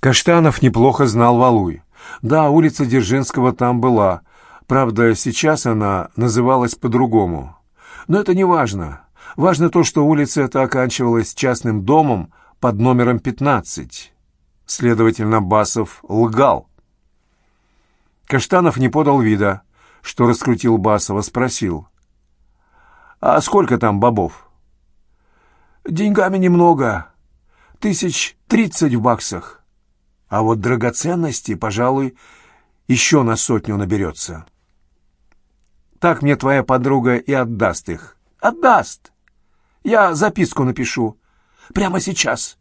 Каштанов неплохо знал Валуй. Да, улица Дзержинского там была. Правда, сейчас она называлась по-другому. Но это не важно. Важно то, что улица эта оканчивалась частным домом под номером 15. Следовательно, Басов лгал. Каштанов не подал вида, что раскрутил Басова, спросил. «А сколько там бобов?» «Деньгами немного. Тысяч тридцать в баксах. А вот драгоценности, пожалуй, еще на сотню наберется». «Так мне твоя подруга и отдаст их». «Отдаст. Я записку напишу. Прямо сейчас».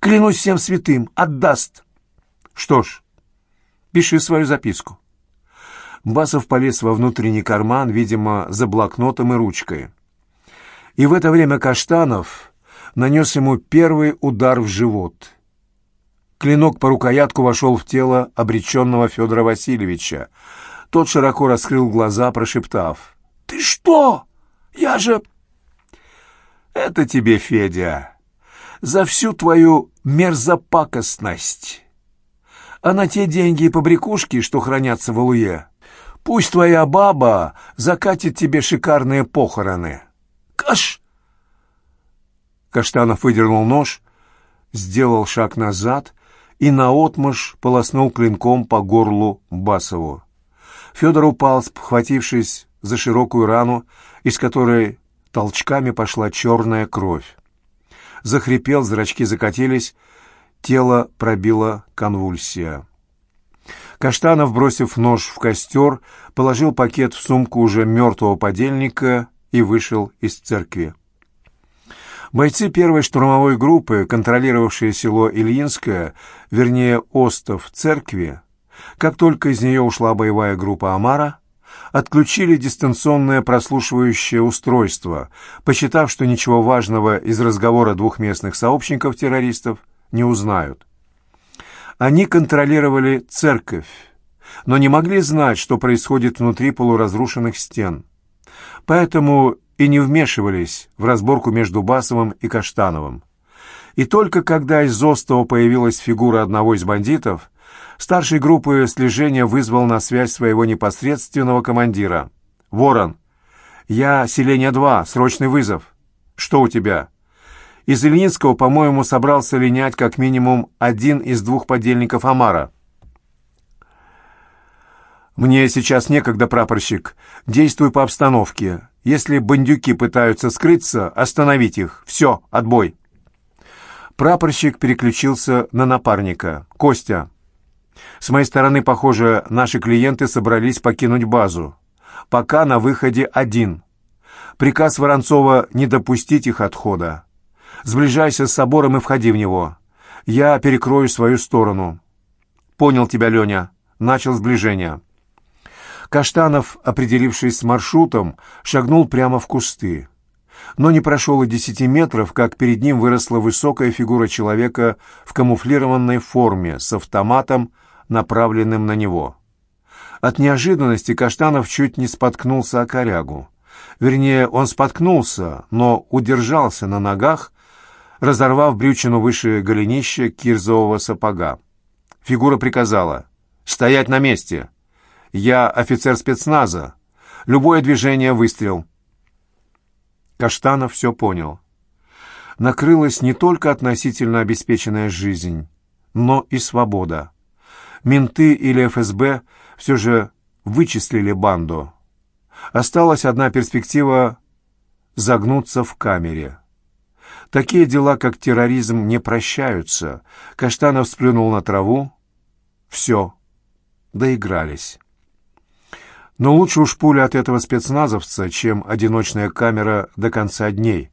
Клянусь всем святым, отдаст. Что ж, пиши свою записку. Басов полез во внутренний карман, видимо, за блокнотом и ручкой. И в это время Каштанов нанес ему первый удар в живот. Клинок по рукоятку вошел в тело обреченного Федора Васильевича. Тот широко раскрыл глаза, прошептав. «Ты что? Я же...» «Это тебе, Федя за всю твою мерзопакостность. А на те деньги и побрякушки, что хранятся в Алуе, пусть твоя баба закатит тебе шикарные похороны. Каш!» Каштанов выдернул нож, сделал шаг назад и наотмашь полоснул клинком по горлу Басову. Федор упал, схватившись за широкую рану, из которой толчками пошла черная кровь захрипел, зрачки закатились, тело пробило конвульсия. Каштанов, бросив нож в костер, положил пакет в сумку уже мертвого подельника и вышел из церкви. Бойцы первой штурмовой группы, контролировавшие село Ильинское, вернее, остов церкви, как только из нее ушла боевая группа Амара, отключили дистанционное прослушивающее устройство, посчитав, что ничего важного из разговора двух местных сообщников-террористов не узнают. Они контролировали церковь, но не могли знать, что происходит внутри полуразрушенных стен. Поэтому и не вмешивались в разборку между Басовым и Каштановым. И только когда из Зостова появилась фигура одного из бандитов, Старший группы слежения вызвал на связь своего непосредственного командира. «Ворон, я селение-2, срочный вызов. Что у тебя?» Из Ильинского, по-моему, собрался линять как минимум один из двух подельников Амара. «Мне сейчас некогда, прапорщик. Действуй по обстановке. Если бандюки пытаются скрыться, остановить их. Все, отбой». Прапорщик переключился на напарника. «Костя, с моей стороны, похоже, наши клиенты собрались покинуть базу. Пока на выходе один. Приказ Воронцова не допустить их отхода. Сближайся с собором и входи в него. Я перекрою свою сторону. Понял тебя, Леня. Начал сближение. Каштанов, определившись с маршрутом, шагнул прямо в кусты. Но не прошел и десяти метров, как перед ним выросла высокая фигура человека в камуфлированной форме с автоматом, направленным на него. От неожиданности Каштанов чуть не споткнулся о корягу. Вернее, он споткнулся, но удержался на ногах, разорвав брючину выше голенища кирзового сапога. Фигура приказала «Стоять на месте! Я офицер спецназа! Любое движение — выстрел!» Каштанов все понял. Накрылась не только относительно обеспеченная жизнь, но и свобода менты или ФСБ все же вычислили банду. Осталась одна перспектива — загнуться в камере. Такие дела, как терроризм, не прощаются. Каштанов сплюнул на траву. Все. Доигрались. Но лучше уж пуля от этого спецназовца, чем одиночная камера до конца дней.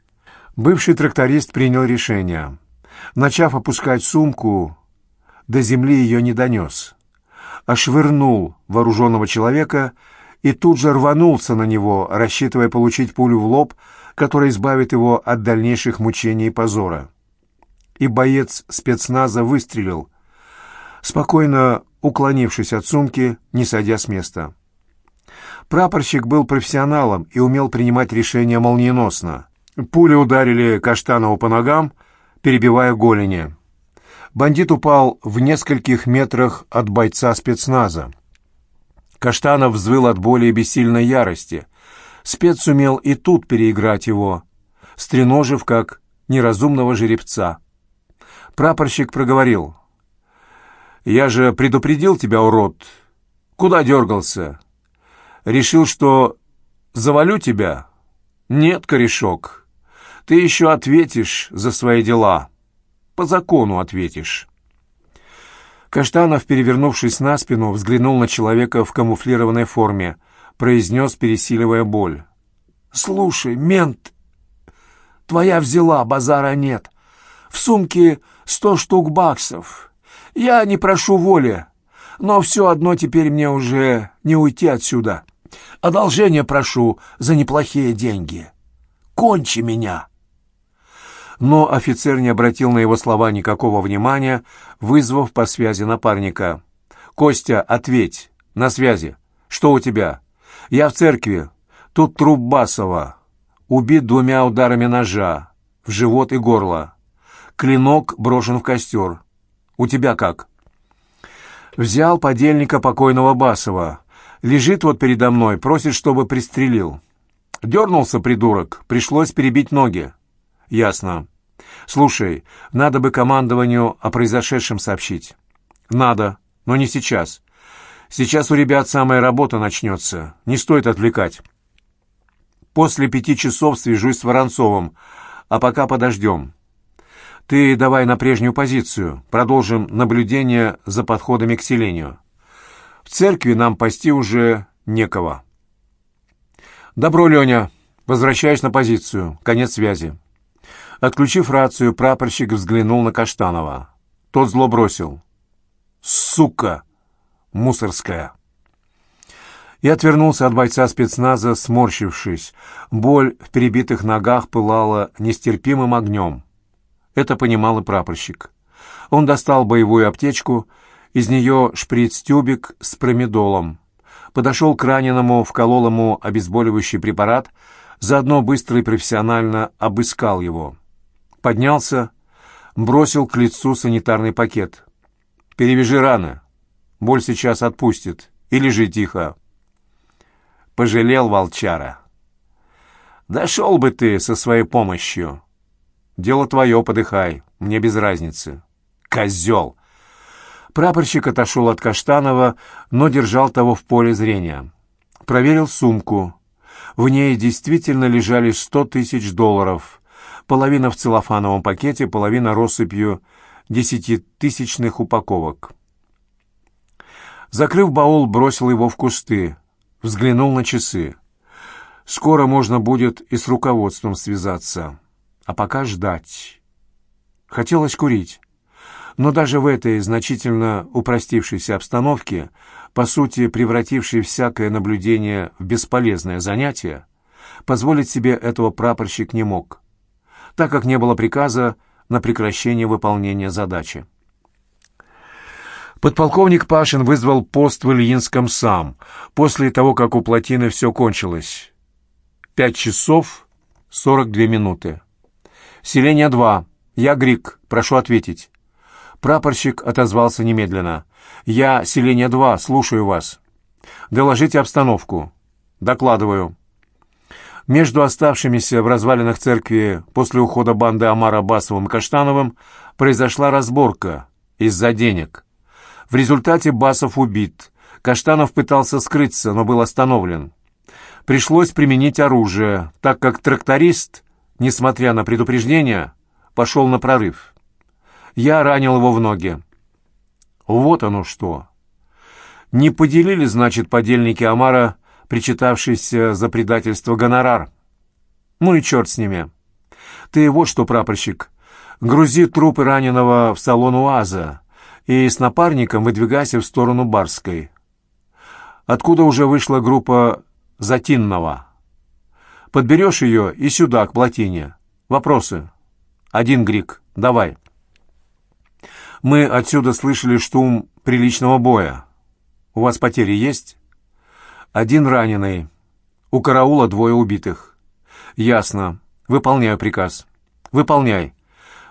Бывший тракторист принял решение. Начав опускать сумку, до земли ее не донес, а швырнул вооруженного человека и тут же рванулся на него, рассчитывая получить пулю в лоб, которая избавит его от дальнейших мучений и позора. И боец спецназа выстрелил, спокойно уклонившись от сумки, не сойдя с места. Прапорщик был профессионалом и умел принимать решения молниеносно. Пули ударили Каштанову по ногам, перебивая голени. Бандит упал в нескольких метрах от бойца спецназа. Каштанов взвыл от боли и бессильной ярости. Спец сумел и тут переиграть его, стреножив как неразумного жеребца. Прапорщик проговорил. «Я же предупредил тебя, урод. Куда дергался? Решил, что завалю тебя? Нет, корешок. Ты еще ответишь за свои дела. По закону ответишь». Каштанов, перевернувшись на спину, взглянул на человека в камуфлированной форме, произнес, пересиливая боль. «Слушай, мент, твоя взяла, базара нет. В сумке сто штук баксов. Я не прошу воли, но все одно теперь мне уже не уйти отсюда. Одолжение прошу за неплохие деньги. Кончи меня!» Но офицер не обратил на его слова никакого внимания, вызвав по связи напарника. «Костя, ответь! На связи! Что у тебя?» «Я в церкви. Тут труп Басова. Убит двумя ударами ножа. В живот и горло. Клинок брошен в костер. У тебя как?» «Взял подельника покойного Басова. Лежит вот передо мной, просит, чтобы пристрелил. Дернулся, придурок. Пришлось перебить ноги. «Ясно. Слушай, надо бы командованию о произошедшем сообщить». «Надо, но не сейчас. Сейчас у ребят самая работа начнется. Не стоит отвлекать. После пяти часов свяжусь с Воронцовым, а пока подождем. Ты давай на прежнюю позицию. Продолжим наблюдение за подходами к селению. В церкви нам пасти уже некого». «Добро, Леня. Возвращаюсь на позицию. Конец связи». Отключив рацию, прапорщик взглянул на Каштанова. Тот зло бросил. «Сука! Мусорская!» И отвернулся от бойца спецназа, сморщившись. Боль в перебитых ногах пылала нестерпимым огнем. Это понимал и прапорщик. Он достал боевую аптечку, из нее шприц-тюбик с промедолом. Подошел к раненому, вколол ему обезболивающий препарат, заодно быстро и профессионально обыскал его поднялся, бросил к лицу санитарный пакет. «Перевяжи раны. Боль сейчас отпустит. И лежи тихо». Пожалел волчара. «Дошел бы ты со своей помощью. Дело твое, подыхай. Мне без разницы. Козел!» Прапорщик отошел от Каштанова, но держал того в поле зрения. Проверил сумку. В ней действительно лежали сто тысяч долларов, половина в целлофановом пакете, половина россыпью десятитысячных упаковок. Закрыв баул, бросил его в кусты, взглянул на часы. Скоро можно будет и с руководством связаться, а пока ждать. Хотелось курить, но даже в этой значительно упростившейся обстановке, по сути превратившей всякое наблюдение в бесполезное занятие, позволить себе этого прапорщик не мог так как не было приказа на прекращение выполнения задачи. Подполковник Пашин вызвал пост в Ильинском сам, после того, как у плотины все кончилось. Пять часов сорок две минуты. «Селение 2. Я Грик. Прошу ответить». Прапорщик отозвался немедленно. «Я, селение 2, слушаю вас. Доложите обстановку». «Докладываю». Между оставшимися в развалинах церкви после ухода банды Амара Басовым и Каштановым произошла разборка из-за денег. В результате Басов убит. Каштанов пытался скрыться, но был остановлен. Пришлось применить оружие, так как тракторист, несмотря на предупреждение, пошел на прорыв. Я ранил его в ноги. Вот оно что. Не поделили, значит, подельники Амара причитавшийся за предательство гонорар. Ну и черт с ними. Ты вот что, прапорщик, грузи трупы раненого в салон УАЗа и с напарником выдвигайся в сторону Барской. Откуда уже вышла группа Затинного. Подберешь ее и сюда, к плотине. Вопросы? Один Грик, давай. Мы отсюда слышали штум приличного боя. У вас потери есть? Один раненый. У караула двое убитых. Ясно. Выполняю приказ. Выполняй.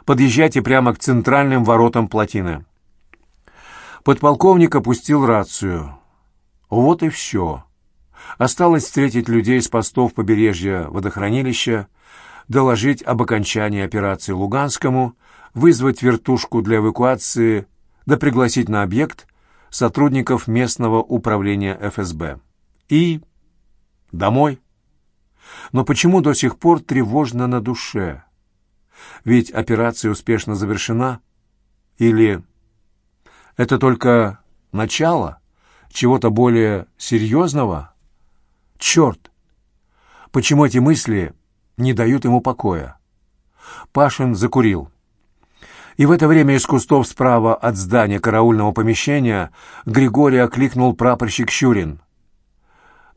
Подъезжайте прямо к центральным воротам плотины». Подполковник опустил рацию. Вот и все. Осталось встретить людей с постов побережья водохранилища, доложить об окончании операции Луганскому, вызвать вертушку для эвакуации, да пригласить на объект сотрудников местного управления ФСБ. И домой. Но почему до сих пор тревожно на душе? Ведь операция успешно завершена. Или это только начало чего-то более серьезного? Черт! Почему эти мысли не дают ему покоя? Пашин закурил. И в это время из кустов справа от здания караульного помещения Григорий окликнул прапорщик Щурин.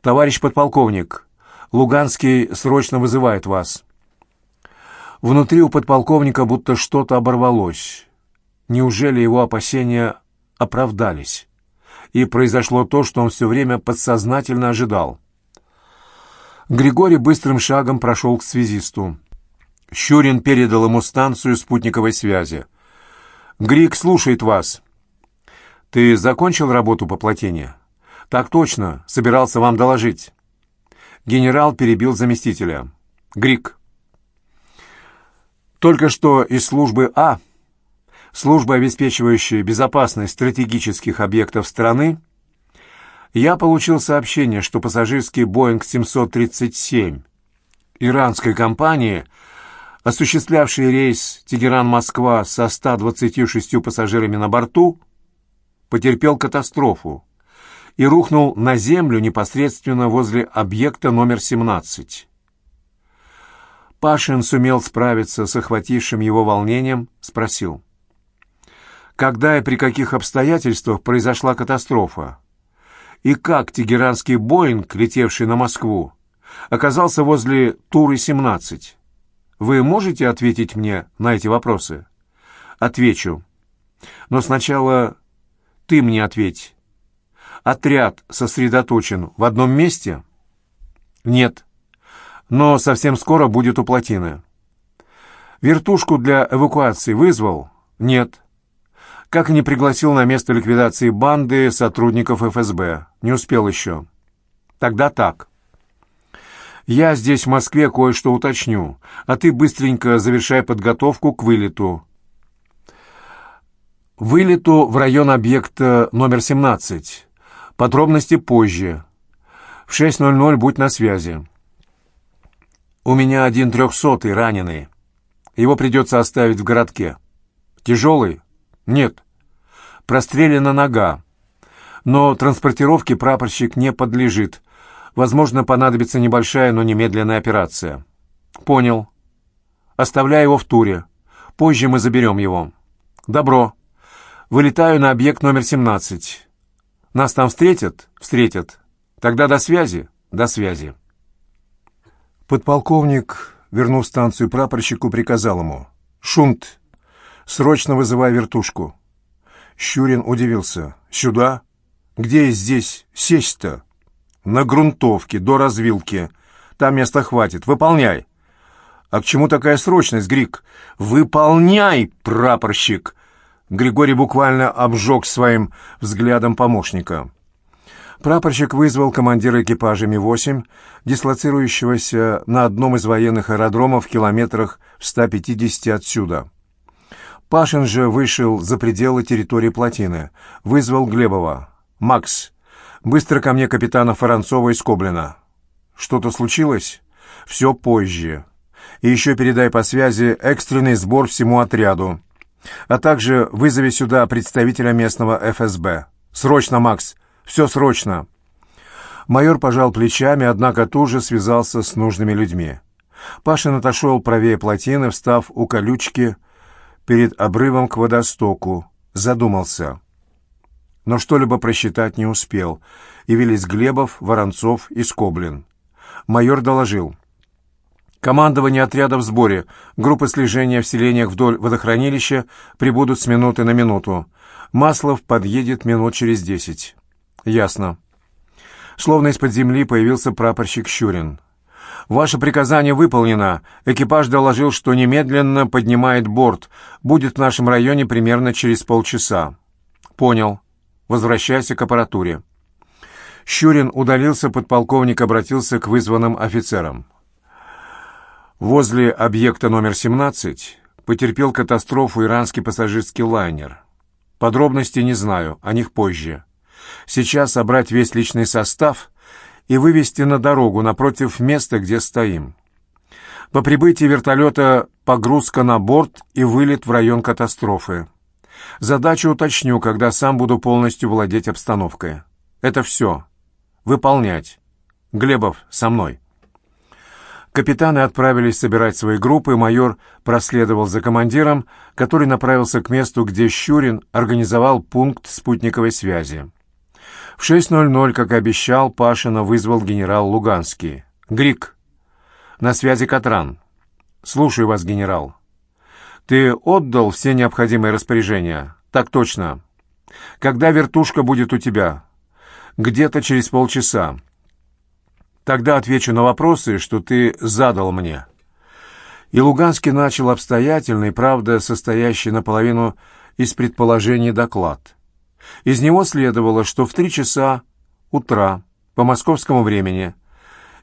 «Товарищ подполковник, Луганский срочно вызывает вас». Внутри у подполковника будто что-то оборвалось. Неужели его опасения оправдались? И произошло то, что он все время подсознательно ожидал. Григорий быстрым шагом прошел к связисту. Щурин передал ему станцию спутниковой связи. «Грик слушает вас». «Ты закончил работу по плотине?» «Так точно. Собирался вам доложить». Генерал перебил заместителя. «Грик». «Только что из службы А, службы, обеспечивающей безопасность стратегических объектов страны, я получил сообщение, что пассажирский Боинг 737 иранской компании – осуществлявший рейс Тегеран-Москва со 126 пассажирами на борту, потерпел катастрофу и рухнул на землю непосредственно возле объекта номер 17. Пашин сумел справиться с охватившим его волнением, спросил. Когда и при каких обстоятельствах произошла катастрофа? И как тегеранский «Боинг», летевший на Москву, оказался возле Туры-17? Вы можете ответить мне на эти вопросы? Отвечу. Но сначала ты мне ответь. Отряд сосредоточен в одном месте? Нет. Но совсем скоро будет у плотины. Вертушку для эвакуации вызвал? Нет. Как и не пригласил на место ликвидации банды сотрудников ФСБ. Не успел еще. Тогда так. Я здесь, в Москве, кое-что уточню, а ты быстренько завершай подготовку к вылету. Вылету в район объекта номер 17. Подробности позже. В 6.00 будь на связи. У меня один трехсотый раненый. Его придется оставить в городке. Тяжелый? Нет. Прострелена нога. Но транспортировке прапорщик не подлежит. Возможно, понадобится небольшая, но немедленная операция. Понял. Оставляю его в туре. Позже мы заберем его. Добро. Вылетаю на объект номер 17. Нас там встретят? Встретят. Тогда до связи? До связи. Подполковник, вернув станцию прапорщику, приказал ему. «Шунт, срочно вызывай вертушку». Щурин удивился. «Сюда? Где здесь сесть-то?» На грунтовке, до развилки. Там места хватит. Выполняй. А к чему такая срочность, Грик? Выполняй, прапорщик! Григорий буквально обжег своим взглядом помощника. Прапорщик вызвал командира экипажа Ми-8, дислоцирующегося на одном из военных аэродромов в километрах в 150 отсюда. Пашин же вышел за пределы территории плотины, вызвал Глебова. «Макс, Быстро ко мне капитана Фаранцова из Коблина. Что-то случилось? Все позже. И еще передай по связи экстренный сбор всему отряду. А также вызови сюда представителя местного ФСБ. Срочно, Макс. Все срочно. Майор пожал плечами, однако тут же связался с нужными людьми. Пашин отошел правее плотины, встав у колючки перед обрывом к водостоку. Задумался но что-либо просчитать не успел. Явились Глебов, Воронцов и Скоблин. Майор доложил. Командование отряда в сборе. Группы слежения в селениях вдоль водохранилища прибудут с минуты на минуту. Маслов подъедет минут через десять. Ясно. Словно из-под земли появился прапорщик Щурин. «Ваше приказание выполнено. Экипаж доложил, что немедленно поднимает борт. Будет в нашем районе примерно через полчаса». «Понял. Возвращайся к аппаратуре». Щурин удалился, подполковник обратился к вызванным офицерам. Возле объекта номер 17 потерпел катастрофу иранский пассажирский лайнер. Подробностей не знаю, о них позже. Сейчас собрать весь личный состав и вывести на дорогу напротив места, где стоим. По прибытии вертолета погрузка на борт и вылет в район катастрофы. Задачу уточню, когда сам буду полностью владеть обстановкой. Это все. Выполнять. Глебов, со мной. Капитаны отправились собирать свои группы, майор проследовал за командиром, который направился к месту, где Щурин организовал пункт спутниковой связи. В 6.00, как обещал, Пашина вызвал генерал Луганский. «Грик, на связи Катран. Слушаю вас, генерал. Ты отдал все необходимые распоряжения?» «Так точно. Когда вертушка будет у тебя?» «Где-то через полчаса. Тогда отвечу на вопросы, что ты задал мне». И Луганский начал обстоятельный, правда, состоящий наполовину из предположений доклад. Из него следовало, что в три часа утра по московскому времени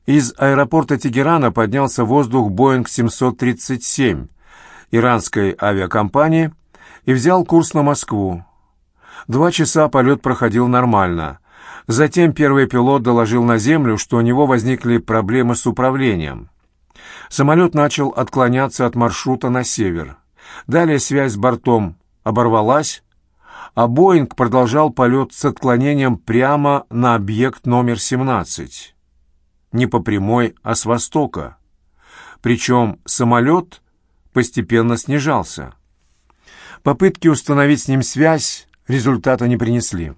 из аэропорта Тегерана поднялся воздух Боинг 737 иранской авиакомпании и взял курс на Москву. Два часа полет проходил нормально. Затем первый пилот доложил на землю, что у него возникли проблемы с управлением. Самолет начал отклоняться от маршрута на север. Далее связь с бортом оборвалась, а «Боинг» продолжал полет с отклонением прямо на объект номер 17. Не по прямой, а с востока. Причем самолет постепенно снижался. Попытки установить с ним связь результата не принесли.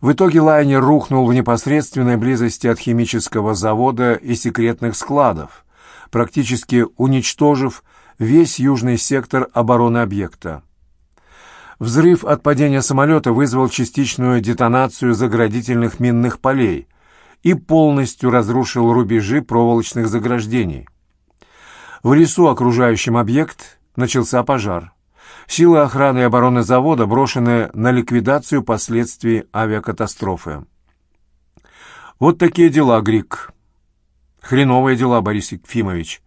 В итоге лайнер рухнул в непосредственной близости от химического завода и секретных складов, практически уничтожив весь южный сектор обороны объекта. Взрыв от падения самолета вызвал частичную детонацию заградительных минных полей и полностью разрушил рубежи проволочных заграждений. В лесу, окружающем объект, начался пожар. Силы охраны и обороны завода брошены на ликвидацию последствий авиакатастрофы. Вот такие дела, Грик. Хреновые дела, Борис Ефимович.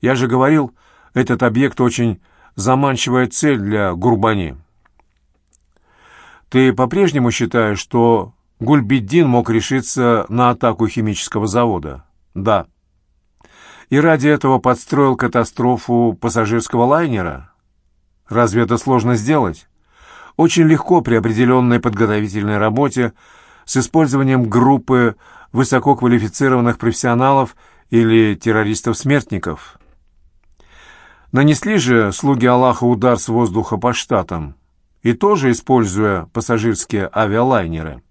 Я же говорил, этот объект очень заманчивая цель для Гурбани. Ты по-прежнему считаешь, что Гульбиддин мог решиться на атаку химического завода? Да. И ради этого подстроил катастрофу пассажирского лайнера? Разве это сложно сделать? Очень легко при определенной подготовительной работе с использованием группы высококвалифицированных профессионалов или террористов-смертников. Нанесли же слуги Аллаха удар с воздуха по штатам и тоже используя пассажирские авиалайнеры.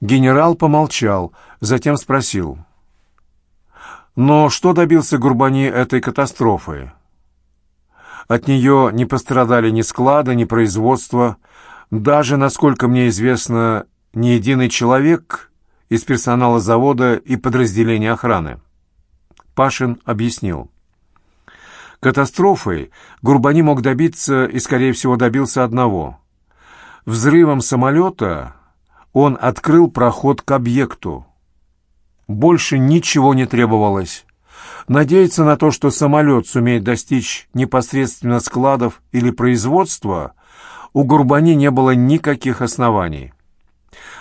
Генерал помолчал, затем спросил. «Но что добился Гурбани этой катастрофы? От нее не пострадали ни склада, ни производства, даже, насколько мне известно, ни единый человек из персонала завода и подразделения охраны». Пашин объяснил. Катастрофой Гурбани мог добиться и, скорее всего, добился одного. Взрывом самолета он открыл проход к объекту. Больше ничего не требовалось. Надеяться на то, что самолет сумеет достичь непосредственно складов или производства, у Гурбани не было никаких оснований.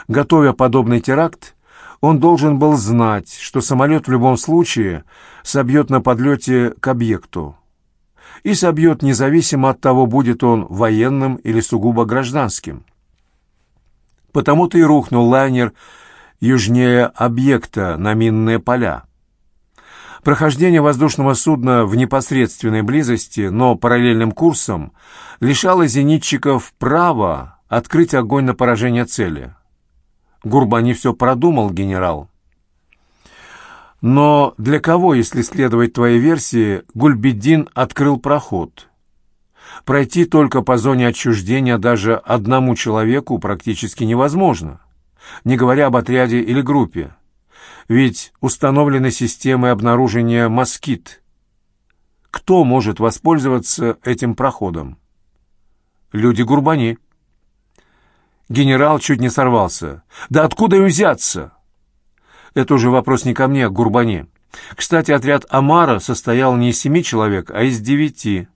Готовя подобный теракт, он должен был знать, что самолет в любом случае собьет на подлете к объекту и собьет независимо от того, будет он военным или сугубо гражданским. Потому-то и рухнул лайнер южнее объекта на минные поля. Прохождение воздушного судна в непосредственной близости, но параллельным курсом, лишало зенитчиков права открыть огонь на поражение цели. Гурбани все продумал, генерал. Но для кого, если следовать твоей версии, Гульбеддин открыл проход? Пройти только по зоне отчуждения даже одному человеку практически невозможно, не говоря об отряде или группе. Ведь установлены системы обнаружения москит. Кто может воспользоваться этим проходом? Люди-гурбани. Генерал чуть не сорвался. «Да откуда им взяться?» Это уже вопрос не ко мне, а к Гурбане. Кстати, отряд Амара состоял не из семи человек, а из девяти.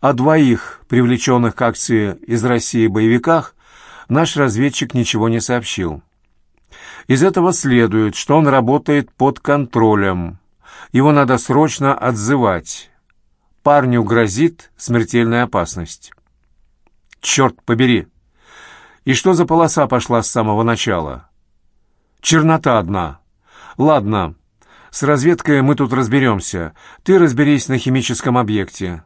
О двоих, привлеченных к акции из России боевиках, наш разведчик ничего не сообщил. Из этого следует, что он работает под контролем. Его надо срочно отзывать. Парню грозит смертельная опасность. Черт побери! И что за полоса пошла с самого начала? Чернота одна. Ладно, с разведкой мы тут разберемся. Ты разберись на химическом объекте.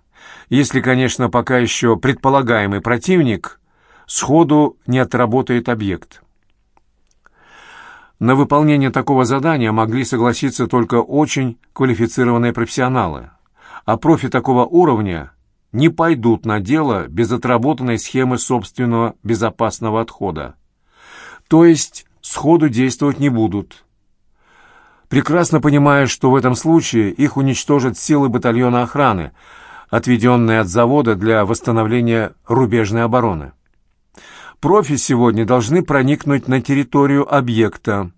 Если, конечно, пока еще предполагаемый противник сходу не отработает объект. На выполнение такого задания могли согласиться только очень квалифицированные профессионалы, а профи такого уровня не пойдут на дело без отработанной схемы собственного безопасного отхода. То есть сходу действовать не будут. Прекрасно понимая, что в этом случае их уничтожат силы батальона охраны, отведенные от завода для восстановления рубежной обороны. Профи сегодня должны проникнуть на территорию объекта,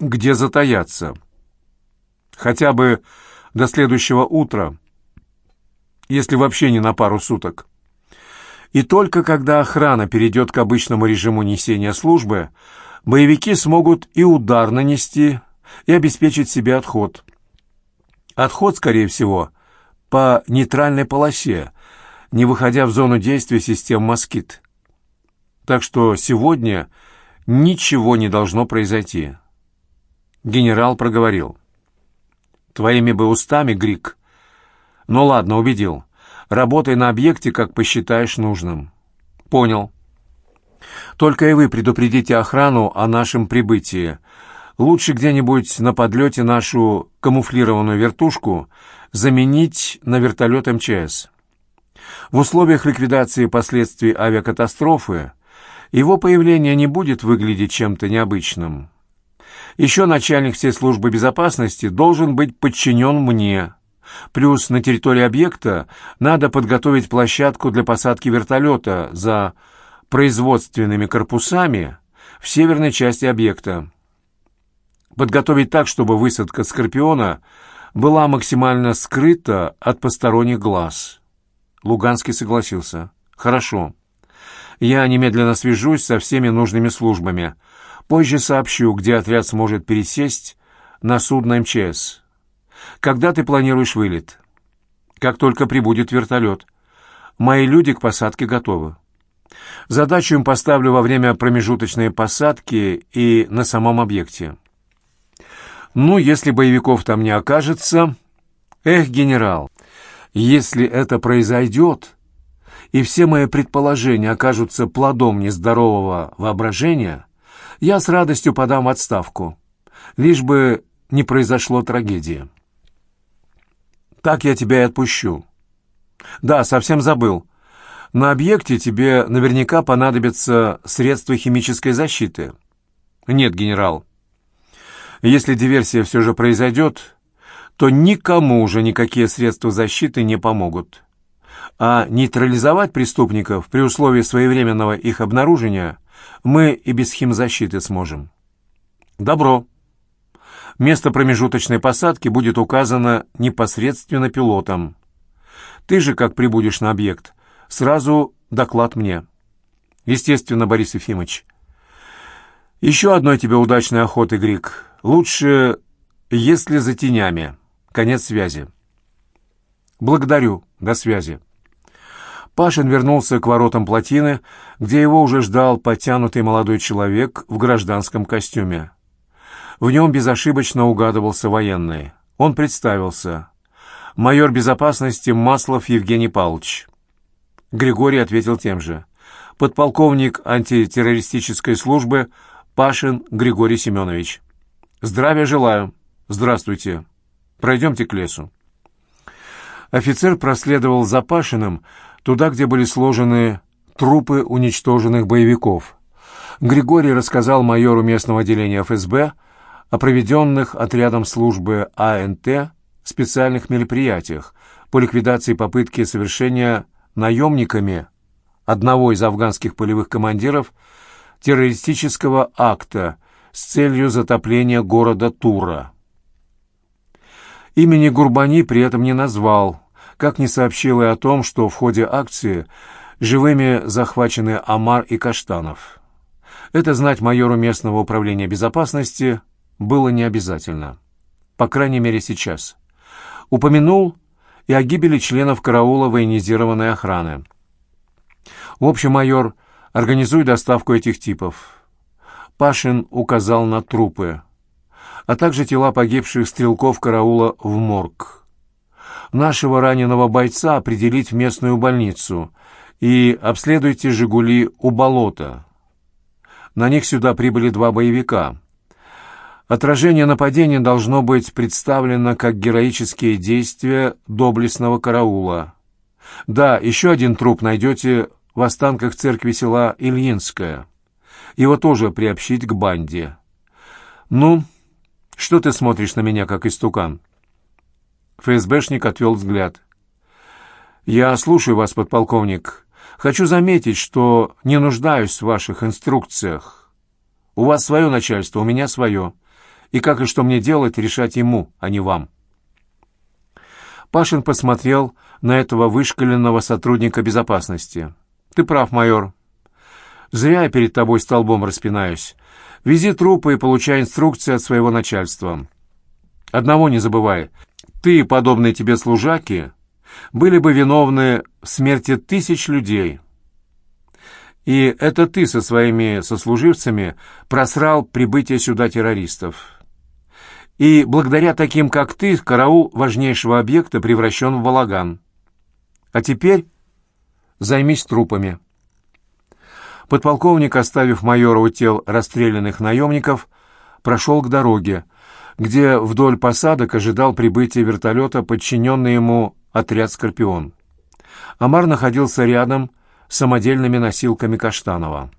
где затаяться. Хотя бы до следующего утра, если вообще не на пару суток. И только когда охрана перейдет к обычному режиму несения службы, боевики смогут и удар нанести, и обеспечить себе отход. Отход, скорее всего, по нейтральной полосе, не выходя в зону действия систем «Москит». Так что сегодня ничего не должно произойти. Генерал проговорил. «Твоими бы устами, Грик. Ну ладно, убедил. Работай на объекте, как посчитаешь нужным». «Понял. Только и вы предупредите охрану о нашем прибытии. Лучше где-нибудь на подлете нашу камуфлированную вертушку заменить на вертолет МЧС. В условиях ликвидации последствий авиакатастрофы его появление не будет выглядеть чем-то необычным. Еще начальник всей службы безопасности должен быть подчинен мне. Плюс на территории объекта надо подготовить площадку для посадки вертолета за производственными корпусами в северной части объекта. Подготовить так, чтобы высадка «Скорпиона» была максимально скрыта от посторонних глаз. Луганский согласился. «Хорошо. Я немедленно свяжусь со всеми нужными службами. Позже сообщу, где отряд сможет пересесть на судно МЧС. Когда ты планируешь вылет? Как только прибудет вертолет. Мои люди к посадке готовы. Задачу им поставлю во время промежуточной посадки и на самом объекте. Ну, если боевиков там не окажется... Эх, генерал, если это произойдет, и все мои предположения окажутся плодом нездорового воображения, я с радостью подам отставку, лишь бы не произошло трагедии. Так я тебя и отпущу. Да, совсем забыл. На объекте тебе наверняка понадобятся средства химической защиты. Нет, генерал, если диверсия все же произойдет, то никому уже никакие средства защиты не помогут. А нейтрализовать преступников при условии своевременного их обнаружения мы и без химзащиты сможем. Добро. Место промежуточной посадки будет указано непосредственно пилотом. Ты же, как прибудешь на объект, сразу доклад мне. Естественно, Борис Ефимович. Еще одной тебе удачной охоты, Грик. Лучше, если за тенями. Конец связи. Благодарю. До связи. Пашин вернулся к воротам плотины, где его уже ждал подтянутый молодой человек в гражданском костюме. В нем безошибочно угадывался военный. Он представился. «Майор безопасности Маслов Евгений Павлович». Григорий ответил тем же. «Подполковник антитеррористической службы Пашин Григорий Семенович». «Здравия желаю. Здравствуйте. Пройдемте к лесу». Офицер проследовал за Пашиным туда, где были сложены трупы уничтоженных боевиков. Григорий рассказал майору местного отделения ФСБ о проведенных отрядом службы АНТ специальных мероприятиях по ликвидации попытки совершения наемниками одного из афганских полевых командиров террористического акта с целью затопления города Тура. Имени Гурбани при этом не назвал, как не сообщил и о том, что в ходе акции живыми захвачены Амар и Каштанов. Это знать майору местного управления безопасности было не обязательно. По крайней мере, сейчас. Упомянул и о гибели членов караула военизированной охраны. В общем, майор, организуй доставку этих типов. Пашин указал на трупы, а также тела погибших стрелков караула в морг. Нашего раненого бойца определить в местную больницу и обследуйте «Жигули» у болота. На них сюда прибыли два боевика. Отражение нападения должно быть представлено как героические действия доблестного караула. Да, еще один труп найдете в останках церкви села Ильинская. Его тоже приобщить к банде. Ну, что ты смотришь на меня, как истукан?» ФСБшник отвел взгляд. «Я слушаю вас, подполковник. Хочу заметить, что не нуждаюсь в ваших инструкциях. У вас свое начальство, у меня свое. И как и что мне делать, решать ему, а не вам». Пашин посмотрел на этого вышкаленного сотрудника безопасности. «Ты прав, майор. Зря я перед тобой столбом распинаюсь. Вези трупы и получай инструкции от своего начальства. Одного не забывай. Ты подобные тебе служаки были бы виновны в смерти тысяч людей. И это ты со своими сослуживцами просрал прибытие сюда террористов. И благодаря таким, как ты, караул важнейшего объекта превращен в балаган. А теперь Займись трупами». Подполковник, оставив майора у тел расстрелянных наемников, прошел к дороге, где вдоль посадок ожидал прибытия вертолета подчиненный ему отряд «Скорпион». Амар находился рядом с самодельными носилками Каштанова.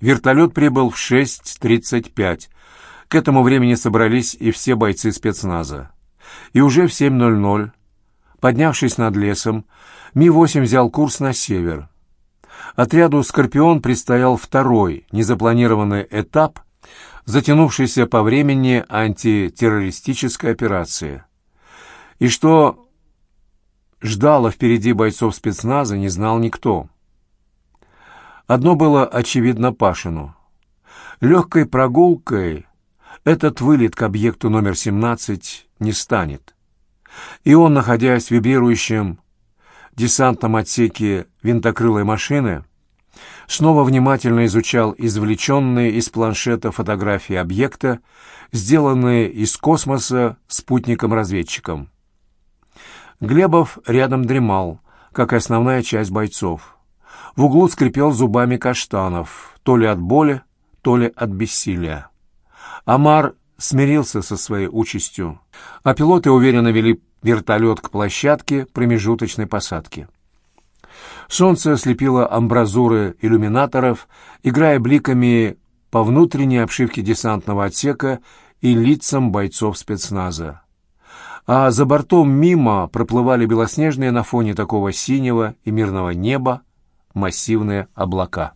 Вертолет прибыл в 6.35. К этому времени собрались и все бойцы спецназа. И уже в 7.00, поднявшись над лесом, Ми-8 взял курс на север. Отряду «Скорпион» предстоял второй, незапланированный этап, затянувшийся по времени антитеррористической операции. И что ждало впереди бойцов спецназа, не знал никто. Одно было очевидно Пашину. Легкой прогулкой этот вылет к объекту номер 17 не станет. И он, находясь в вибрирующем десантном отсеке винтокрылой машины, снова внимательно изучал извлеченные из планшета фотографии объекта, сделанные из космоса спутником-разведчиком. Глебов рядом дремал, как и основная часть бойцов. В углу скрипел зубами каштанов, то ли от боли, то ли от бессилия. Амар смирился со своей участью, а пилоты уверенно вели вертолет к площадке промежуточной посадки. Солнце ослепило амбразуры иллюминаторов, играя бликами по внутренней обшивке десантного отсека и лицам бойцов спецназа. А за бортом мимо проплывали белоснежные на фоне такого синего и мирного неба массивные облака.